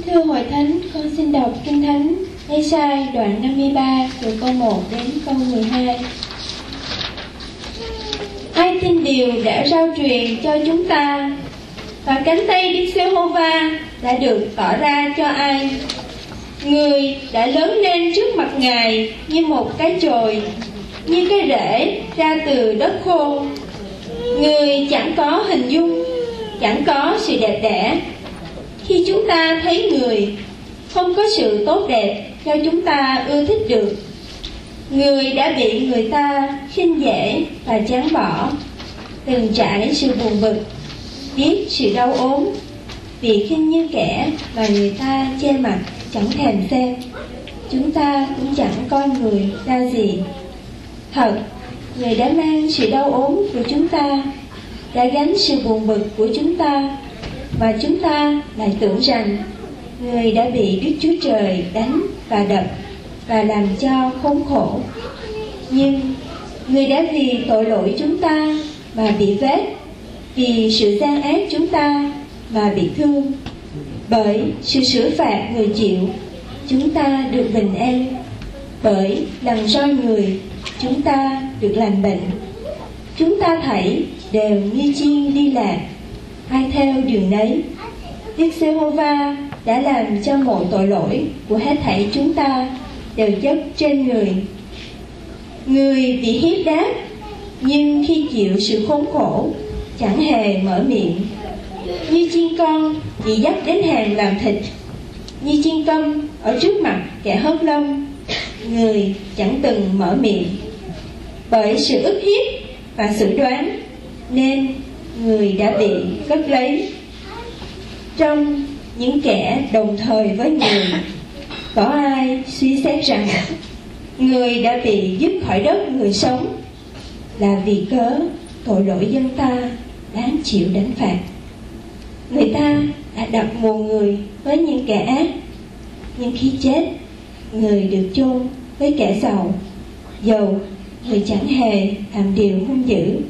Thưa Hội Thánh, con xin đọc Kinh Thánh Ê-sai đoạn 53 từ câu 1 đến câu 12. Ai tin điều đã rao truyền cho chúng ta và cánh tay Đức Giê-hô-va đã được tỏ ra cho ai? Người đã lớn lên trước mặt Ngài như một cái chồi, như cái rễ ra từ đất khô. Người chẳng có hình dung, chẳng có sự đẹp đẽ. Khi chúng ta thấy người không có sự tốt đẹp cho chúng ta ưa thích được, người đã bị người ta khinh dễ và chán bỏ, từng trải sự buồn bực, biết sự đau ốm, bị khinh như kẻ mà người ta che mặt chẳng thèm xem. Chúng ta cũng chẳng coi người ra gì. Thật người đã mang sự đau ốm của chúng ta đã gánh sự buồn bực của chúng ta và chúng ta lại tưởng rằng người đã bị đức chúa trời đánh và đập và làm cho khốn khổ. Nhưng người đã vì tội lỗi chúng ta mà bị vết, vì sự gian ác chúng ta mà bị thương. Bởi sự sửa phạt người chịu, chúng ta được bình an. Bởi lần roi người, chúng ta được lành bệnh. Chúng ta thảy đều như chiên đi lạc ai theo đường nấy Đức Giê-hô-va đã làm cho mọi tội lỗi của hết thảy chúng ta đều chất trên người. Người bị hiếp đáp, nhưng khi chịu sự khốn khổ, chẳng hề mở miệng. Như chiên con bị dắt đến hàng làm thịt, như chiên công ở trước mặt kẻ hớt lông, người chẳng từng mở miệng. Bởi sự ức hiếp và sự đoán, nên người đã bị cất lấy. Trong những kẻ đồng thời với người, có ai suy xét rằng người đã bị dứt khỏi đất, người sống là vì cớ tội lỗi dân ta đáng chịu đánh phạt. Người ta đã đặt mùa người với những kẻ ác, nhưng khi chết, người được chôn với kẻ giàu giàu người chẳng hề làm điều hung dữ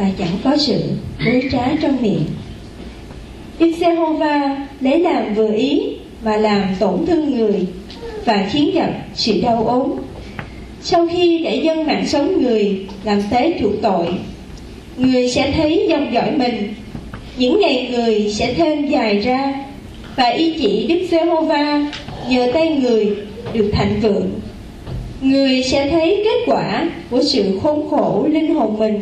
và chẳng có sự đối trá trong miệng Đức Giê-hô-va lấy làm vừa ý và làm tổn thương người và khiến gặp sự đau ốm. Sau khi để dân mạng sống người làm tế chuộc tội, người sẽ thấy dòng dõi mình. Những ngày người sẽ thêm dài ra và ý chỉ Đức Giê-hô-va nhờ tay người được thạnh vượng. Người sẽ thấy kết quả của sự khốn khổ linh hồn mình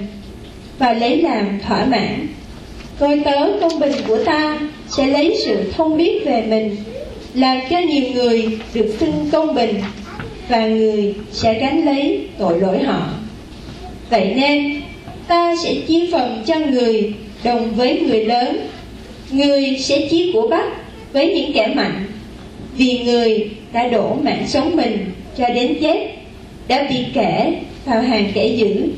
và lấy làm thỏa mãn. Coi tớ công bình của ta sẽ lấy sự thông biết về mình, Làm cho nhiều người được xưng công bình Và người sẽ gánh lấy tội lỗi họ. Vậy nên, ta sẽ chia phần cho người đồng với người lớn. Người sẽ chia của bắc với những kẻ mạnh, Vì người đã đổ mạng sống mình cho đến chết, Đã bị kẻ vào hàng kẻ dữ.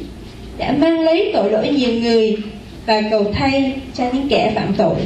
Đã mang lấy tội lỗi nhiều người và cầu thay cho những kẻ phạm tội.